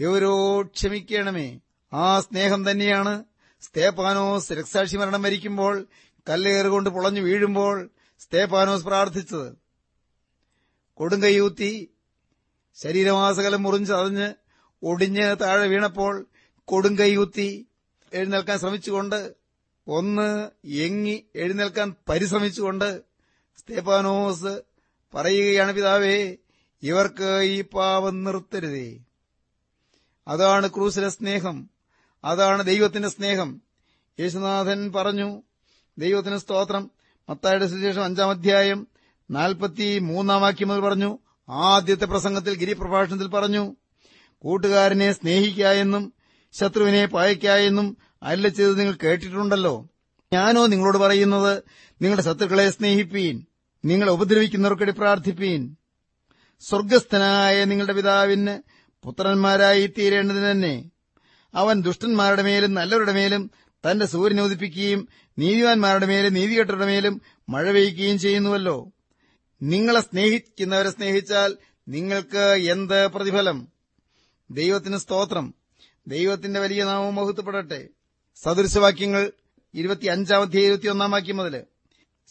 ഇവരോ ക്ഷമിക്കണമേ. ആ സ്നേഹം തന്നെയാണ് സ്തേപ്പാനോസ് രക്സാക്ഷി മരണം മരിക്കുമ്പോൾ കല്ലേറുകൊണ്ട് പുളഞ്ഞു വീഴുമ്പോൾ സ്തേപ്പാനോസ് പ്രാർത്ഥിച്ചത്. കൊടുങ്കയൂത്തി ശരീരമാസകലം മുറിഞ്ചതഞ്ഞ് ഒടിഞ്ഞ് താഴെ വീണപ്പോൾ കൊടുങ്കയൂത്തി എഴുന്നേൽക്കാൻ ശ്രമിച്ചുകൊണ്ട് ഒന്ന് എങ്ങി എഴുന്നേൽക്കാൻ പരിശ്രമിച്ചുകൊണ്ട് സ്തേപാനോസ് പറയുകയാണ് പിതാവേ ഇവർക്ക് ഈ പാവം നിർത്തരുതേ. അതാണ് ക്രൂസിലെ സ്നേഹം. അതാണ് ദൈവത്തിന്റെ സ്നേഹം. യേശുനാഥൻ പറഞ്ഞു ദൈവത്തിന് സ്തോത്രം. മത്തായുടെ സുശേഷം അഞ്ചാം അധ്യായം നാൽപ്പത്തി മൂന്നാം വാക്യം മുതൽ പറഞ്ഞു ആദ്യത്തെ പ്രസംഗത്തിൽ ഗിരിപ്രഭാഷണത്തിൽ പറഞ്ഞു കൂട്ടുകാരനെ സ്നേഹിക്കായെന്നും ശത്രുവിനെ പായക്കായെന്നും അല്ല ചെയ്ത് നിങ്ങൾ കേട്ടിട്ടുണ്ടല്ലോ. ഞാനോ നിങ്ങളോട് പറയുന്നത് നിങ്ങളുടെ ശത്രുക്കളെ സ്നേഹിപ്പീൻ നിങ്ങളെ ഉപദ്രവിക്കുന്നവർക്കിടെ പ്രാർത്ഥിപ്പീൻ. സ്വർഗസ്ഥനായ നിങ്ങളുടെ പിതാവിന് പുത്രന്മാരായി തീരേണ്ടതിന് തന്നെ അവൻ ദുഷ്ടന്മാരുടെ മേലും നല്ലവരുടെ മേലും തന്റെ സൂര്യനെ ഉദിപ്പിക്കുകയും നീതിവാന്മാരുടെ മേലും നീതികെട്ടരുടെ മേലും മഴ പെയ്യുകയും ചെയ്യുന്നുവല്ലോ. നിങ്ങളെ സ്നേഹിക്കുന്നവരെ സ്നേഹിച്ചാൽ നിങ്ങൾക്ക് എന്ത് പ്രതിഫലം? ദൈവത്തിന് സ്തോത്രം. ദൈവത്തിന്റെ വലിയ നാമം മഹത്വപ്പെടട്ടെ. സദൃശവാക്യങ്ങൾ ഇരുപത്തിയഞ്ചാമത്തെ ഇരുപത്തിയൊന്നാം വാക്യം മുതൽ.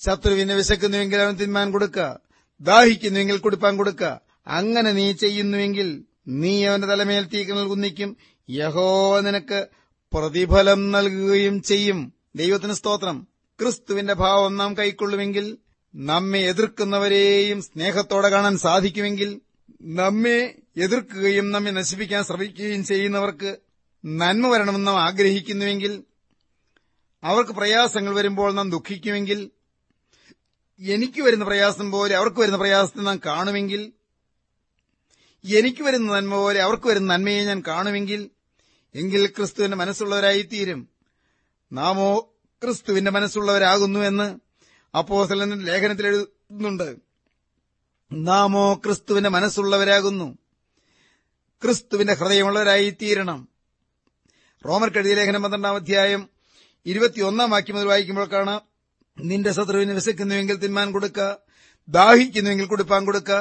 ശത്രുവിനെ വിശക്കുന്നുവെങ്കിൽ അവൻ തിന്മാൻ കൊടുക്കുക ദാഹിക്കുന്നുവെങ്കിൽ കുടിപ്പാൻ കൊടുക്കുക അങ്ങനെ നീ ചെയ്യുന്നുവെങ്കിൽ നീ അവന്റെ തലമേൽ തീക്കനൽ കുന്നിക്കും. യഹോ നിനക്ക് പ്രതിഫലം നൽകുകയും ചെയ്യും. ദൈവത്തിന് സ്തോത്രം. ക്രിസ്തുവിന്റെ ഭാവം നാം കൈക്കൊള്ളുമെങ്കിൽ നമ്മെ എതിർക്കുന്നവരെയും സ്നേഹത്തോടെ കാണാൻ സാധിക്കുമെങ്കിൽ നമ്മെ എതിർക്കുകയും നമ്മെ നശിപ്പിക്കാൻ ശ്രമിക്കുകയും ചെയ്യുന്നവർക്ക് നന്മ വരണമെന്ന് നാം ആഗ്രഹിക്കുന്നുവെങ്കിൽ അവർക്ക് പ്രയാസങ്ങൾ വരുമ്പോൾ നാം ദുഃഖിക്കുമെങ്കിൽ എനിക്ക് വരുന്ന പ്രയാസം പോലെ അവർക്ക് വരുന്ന പ്രയാസത്തെ നാം കാണുമെങ്കിൽ എനിക്ക് വരുന്ന നന്മ പോലെ അവർക്ക് വരുന്ന നന്മയെ ഞാൻ കാണുമെങ്കിൽ എങ്കിൽ ക്രിസ്തുവിന്റെ മനസ്സുള്ളവരായിത്തീരും. നാമോ ക്രിസ്തുവിന്റെ മനസ്സുള്ളവരാകുന്നു എന്ന് അപ്പോസലൻ ലേഖനത്തിൽ എഴുതുന്നുണ്ട്. നാമോ ക്രിസ്തുവിന്റെ മനസ്സുള്ളവരാകുന്നു. ക്രിസ്തുവിന്റെ ഹൃദയമുള്ളവരായിത്തീരണം. റോമർ കഴുതിയ ലേഖനം പന്ത്രണ്ടാം അധ്യായം ഇരുപത്തിയൊന്നാം വാക്യം മുതൽ വായിക്കുമ്പോൾ നിന്റെ ശത്രുവിന് വിശക്കുന്നുവെങ്കിൽ തിന്മാൻ കൊടുക്ക ദാഹിക്കുന്നുവെങ്കിൽ കുടിപ്പാൻ കൊടുക്ക.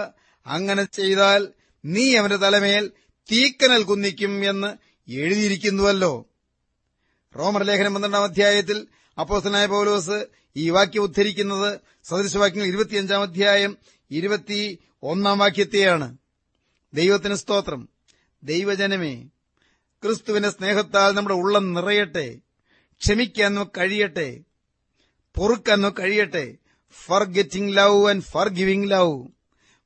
അങ്ങനെ ചെയ്താൽ നീ അവന്റെ തലമേൽ തീക്കനൽ കുന്നിക്കും എന്ന് എഴുതിയിരിക്കുന്നുവല്ലോ. റോമർ ലേഖനം പന്ത്രണ്ടാം അധ്യായത്തിൽ അപ്പോസനായ പൗലോസ് ഈ വാക്യം ഉദ്ധരിക്കുന്നത് സദൃശവാക്യങ്ങൾ ഇരുപത്തിയഞ്ചാം അധ്യായം ഇരുപത്തി ഒന്നാം വാക്യത്തെയാണ്. ദൈവത്തിന് സ്തോത്രം. ദൈവജനമേ ക്രിസ്തുവിന്റെ സ്നേഹത്താൽ നമ്മുടെ ഉള്ളം നിറയട്ടെ ക്ഷമിക്കാൻ നമുക്ക് കഴിയട്ടെ പൊറുക്കാൻ നമുക്ക് കഴിയട്ടെ. Forgetting love and forgiving love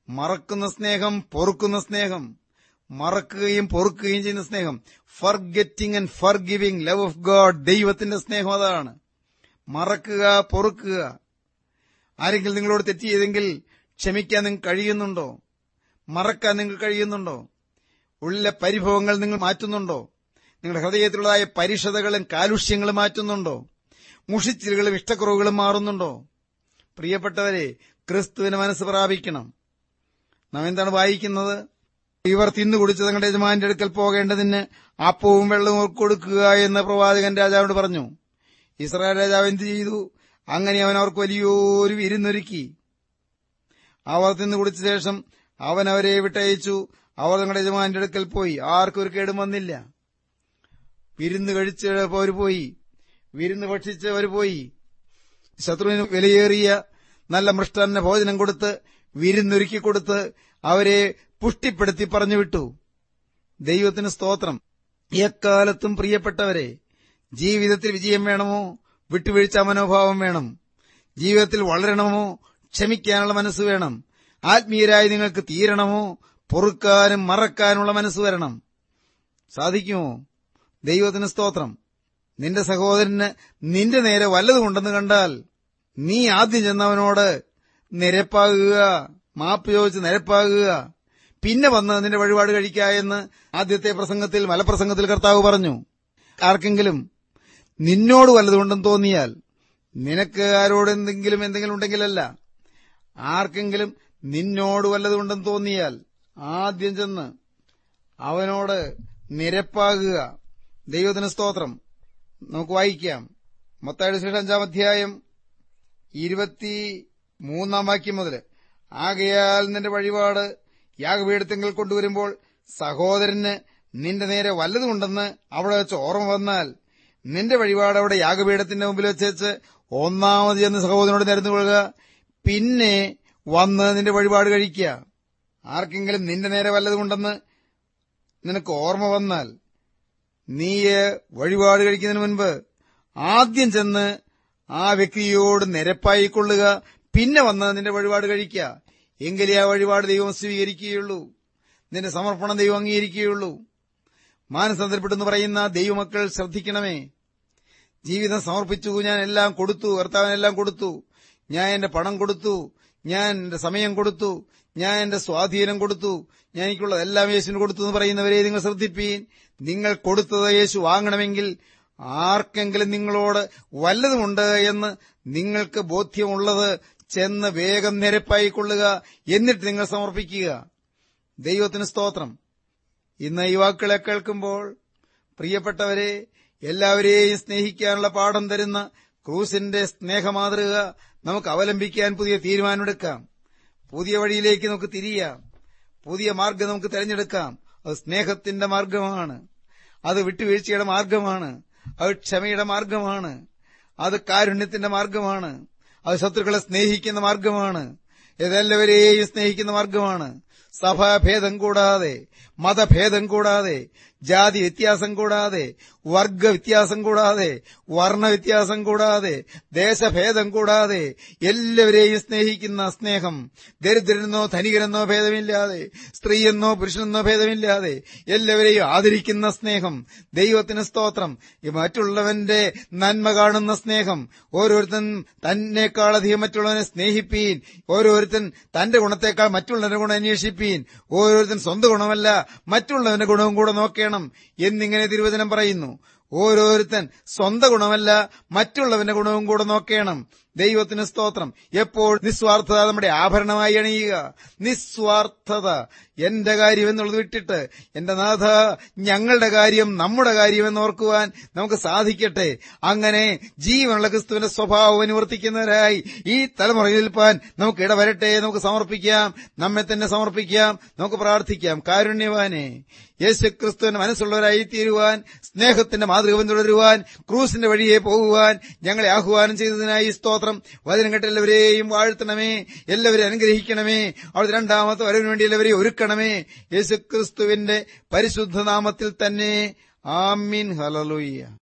മറക്കുന്ന സ്നേഹം പൊറുക്കുന്ന സ്നേഹം. മറക്കുകയും പൊറുക്കുകയും ചെയ്യുന്ന സ്നേഹം. Forgetting and forgiving love of God ദൈവത്തിന്റെ സ്നേഹം അതാണ്. മറക്കുക പൊറുക്കുക. ആരെങ്കിലും നിങ്ങളോട് തെറ്റ് ചെയ്തെങ്കിൽ ക്ഷമിക്കാൻ നിങ്ങൾക്ക് കഴിയുന്നുണ്ടോ? മറക്കാൻ നിങ്ങൾക്ക് കഴിയുന്നുണ്ടോ? ഉള്ളിലെ പരിഭവങ്ങൾ നിങ്ങൾ മാറ്റുന്നുണ്ടോ? നിങ്ങളുടെ ഹൃദയത്തിലുള്ളതായ പരിഷതകളും കാലുഷ്യങ്ങളും മാറ്റുന്നുണ്ടോ? മുഷിച്ചിലുകളും ഇഷ്ടക്കുറവുകളും മാറുന്നുണ്ടോ? പ്രിയപ്പെട്ടവരെ ക്രിസ്തുവിന് മനസ്സ് പ്രാപിക്കണം. നാം എന്താണ് വായിക്കുന്നത്? ഇവർ തിന്നു കുടിച്ച് തങ്ങളുടെ യജമാന്റെ അടുക്കൽ പോകേണ്ടതിന് അപ്പവും വെള്ളവും കൊടുക്കുക എന്ന് പ്രവാചകൻ രാജാവിനോട് പറഞ്ഞു. ഇസ്രായേൽ രാജാവ് എന്തു ചെയ്തു? അങ്ങനെ അവൻ അവർക്ക് വലിയൊരു വിരുന്നൊരുക്കി. അവർ തിന്നു കുടിച്ച ശേഷം അവൻ അവരെ വിട്ടയച്ചു. അവർ തങ്ങളുടെ യജമാന്റെ അടുക്കൽ പോയി. ആർക്കും ഒരു കേടും വന്നില്ല. വിരുന്ന് കഴിച്ച് അവർ പോയി. വിരുന്ന് ഭക്ഷിച്ച് അവർ പോയി. ശത്രുവിന് വിലയേറിയ നല്ല മൃഷ്ടാന്ന ഭോജനം കൊടുത്ത് വിരുന്നൊരുക്കി കൊടുത്ത് അവരെ പുഷ്ടിപ്പെടുത്തി പറഞ്ഞു വിട്ടു ദൈവത്തിന് സ്തോത്രം. എക്കാലത്തും പ്രിയപ്പെട്ടവരെ ജീവിതത്തിൽ വിജയം വേണമോ? വിട്ടുവീഴ്ച മനോഭാവം വേണം. ജീവിതത്തിൽ വളരണമോ? ക്ഷമിക്കാനുള്ള മനസ്സ് വേണം. ആത്മീയരായി നിങ്ങൾക്ക് തീരണമോ? പൊറുക്കാനും മറക്കാനുള്ള മനസ്സ് വരണം. സാധിക്കുമോ? ദൈവത്തിന് സ്തോത്രം. നിന്റെ സഹോദരന് നിന്റെ നേരെ വല്ലതുമുണ്ടെന്ന് കണ്ടാൽ നീ ആദ്യം ചെന്നവനോട് നിരപ്പാകുക മാപ്പ് ചോദിച്ച് നിരപ്പാകുക. പിന്നെ വന്ന് നിന്റെ വഴിപാട് കഴിക്കുക എന്ന് ആദ്യത്തെ പ്രസംഗത്തിൽ മലപ്രസംഗത്തിൽ കർത്താവ് പറഞ്ഞു. ആർക്കെങ്കിലും നിന്നോട് വല്ലതുകൊണ്ടെന്ന് തോന്നിയാൽ നിനക്ക് ആരോട് എന്തെങ്കിലും എന്തെങ്കിലും ഉണ്ടെങ്കിലല്ല. ആർക്കെങ്കിലും നിന്നോട് വല്ലതുകൊണ്ടെന്ന് തോന്നിയാൽ ആദ്യം ചെന്ന് അവനോട് നിരപ്പാകുക. ദൈവത്തിന് സ്തോത്രം. നമുക്ക് വായിക്കാം. മത്തായുടെ ശേഷം അഞ്ചാം അധ്യായം ഇരുപത്തി മൂന്നാം വാക്യം മുതൽ ആകയാൽ നിന്റെ വഴിപാട് യാഗപീഠത്തെങ്കിൽ കൊണ്ടുവരുമ്പോൾ സഹോദരന് നിന്റെ നേരെ വല്ലതുമുണ്ടെന്ന് അവിടെ വെച്ച് ഓർമ്മ വന്നാൽ നിന്റെ വഴിപാട് അവിടെ യാഗപീഠത്തിന്റെ മുമ്പിൽ വെച്ച് ഒന്നാമത് ചെന്ന് സഹോദരനോട് നിരന്നു കൊള്ളുക പിന്നെ വന്ന് നിന്റെ വഴിപാട് കഴിക്കുക. ആർക്കെങ്കിലും നിന്റെ നേരെ വല്ലതുമുണ്ടെന്ന് നിനക്ക് ഓർമ്മ വന്നാൽ നീയെ വഴിപാട് കഴിക്കുന്നതിന് മുൻപ് ആദ്യം ചെന്ന് ആ വ്യക്തിയോട് നിരപ്പായിക്കൊള്ളുക. പിന്നെ വന്ന് നിന്റെ വഴിപാട് കഴിക്കുക. എങ്കിലേ ആ വഴിപാട് ദൈവം സ്വീകരിക്കുകയുള്ളൂ. നിന്റെ സമർപ്പണം ദൈവം അംഗീകരിക്കുകയുള്ളൂ. മാനസാന്തരപ്പെട്ടെന്ന് പറയുന്ന ദൈവമക്കൾ ശ്രദ്ധിക്കണമേ. ജീവിതം സമർപ്പിച്ചു ഞാൻ എല്ലാം കൊടുത്തു കർത്താവിനെല്ലാം കൊടുത്തു. ഞാൻ എന്റെ പണം കൊടുത്തു ഞാൻ എന്റെ സമയം കൊടുത്തു. ഞാൻ എന്റെ സ്വാധീനം കൊടുത്തു. ഞാൻ എനിക്കുള്ളതെല്ലാം യേശുവിന് കൊടുത്തു എന്ന് പറയുന്നവരെ നിങ്ങൾ ശ്രദ്ധിപ്പീൻ. നിങ്ങൾ കൊടുത്തത് യേശു വാങ്ങണമെങ്കിൽ ആർക്കെങ്കിലും നിങ്ങളോട് വല്ലതുമുണ്ട് എന്ന് നിങ്ങൾക്ക് ബോധ്യമുള്ളത് ചെന്ന് വേഗം നിരപ്പായിക്കൊള്ളുക. എന്നിട്ട് നിങ്ങൾ സമർപ്പിക്കുക. ദൈവത്തിന് സ്തോത്രം. ഇന്ന് യുവാക്കളെ കേൾക്കുമ്പോൾ പ്രിയപ്പെട്ടവരെ എല്ലാവരെയും സ്നേഹിക്കാനുള്ള പാഠം തരുന്ന ക്രൂസിന്റെ സ്നേഹമാതൃക നമുക്ക് അവലംബിക്കാൻ പുതിയ തീരുമാനമെടുക്കാം. പുതിയ വഴിയിലേക്ക് നമുക്ക് തിരിയാം. പുതിയ മാർഗം നമുക്ക് തിരഞ്ഞെടുക്കാം. അത് സ്നേഹത്തിന്റെ മാർഗമാണ്. അത് വിട്ടുവീഴ്ചയുടെ മാർഗമാണ്. അത് ക്ഷമയുടെ മാർഗമാണ്. അത് കാരുണ്യത്തിന്റെ മാർഗമാണ്. അത് ശത്രുക്കളെ സ്നേഹിക്കുന്ന മാർഗമാണ്. ഇതെല്ലാവരെയും സ്നേഹിക്കുന്ന മാർഗമാണ്. സഭാഭേദം കൂടാതെ മതഭേദം കൂടാതെ ജാതി വ്യത്യാസം കൂടാതെ വർഗ വ്യത്യാസം കൂടാതെ വർണ വ്യത്യാസം കൂടാതെ ദേശഭേദം കൂടാതെ എല്ലാവരെയും സ്നേഹിക്കുന്ന സ്നേഹം ദരിദ്രനെന്നോ ധനികനെന്നോ ഭേദമില്ലാതെ സ്ത്രീയെന്നോ പുരുഷനെന്നോ ഭേദമില്ലാതെ എല്ലാവരെയും ആദരിക്കുന്ന സ്നേഹം ദൈവത്തിന് സ്തോത്രം മറ്റുള്ളവന്റെ നന്മ കാണുന്ന സ്നേഹം ഓരോരുത്തൻ തന്നെക്കാളധികം മറ്റുള്ളവനെ സ്നേഹിപ്പീൻ ഓരോരുത്തൻ തന്റെ ഗുണത്തെക്കാൾ മറ്റുള്ളവരുടെ ഗുണം അന്വേഷിപ്പീൻ ഓരോരുത്തൻ സ്വന്തം ഗുണമല്ല മറ്റുള്ളവന്റെ ഗുണവും കൂടെ നോക്കണം എന്നിങ്ങനെ തിരുവചനം പറയുന്നു. ഓരോരുത്തൻ സ്വന്തം ഗുണമല്ല മറ്റുള്ളവന്റെ ഗുണവും കൂടെ നോക്കണം. ദൈവത്തിന് സ്തോത്രം. എപ്പോൾ? നിസ്വാർത്ഥത നമ്മുടെ ആഭരണമായി അണിയുക. നിസ്വാർത്ഥത. എന്റെ കാര്യം എന്നുള്ളത് വിട്ടിട്ട് എന്റെ നാഥ ഞങ്ങളുടെ കാര്യം നമ്മുടെ കാര്യം എന്നോർക്കുവാൻ നമുക്ക് സാധിക്കട്ടെ. അങ്ങനെ ജീവനുള്ള ക്രിസ്തുവിന്റെ സ്വഭാവം അനുവർത്തിക്കുന്നവരായി ഈ തലമുറയിൽ നിൽപ്പാൻ നമുക്ക് ഇടവരട്ടെ. നമുക്ക് സമർപ്പിക്കാം. നമ്മെ തന്നെ സമർപ്പിക്കാം. നമുക്ക് പ്രാർത്ഥിക്കാം. കാരുണ്യവാനെ യേശു ക്രിസ്തുവിന്റെ മനസ്സുള്ളവരായി തീരുവാൻ സ്നേഹത്തിന്റെ മാതൃക പിന്തുടരുവാൻ ക്രൂസിന്റെ വഴിയെ പോകുവാൻ ഞങ്ങളെ ആഹ്വാനം ചെയ്തതിനായി സ്തോത്രം. വചനം കേട്ട എല്ലാവരെയും വാഴ്ത്തണമേ എല്ലാവരെയും അനുഗ്രഹിക്കണമേ അവിടുത്തെ രണ്ടാമത്തെ വരവിന് വേണ്ടി എല്ലാവരെയും ഒരുക്കണമേ. യേശുക്രിസ്തുവിന്റെ പരിശുദ്ധനാമത്തിൽ പരിശുദ്ധ നാമത്തിൽ തന്നെ. ആമീൻ. ഹലലുയ്യ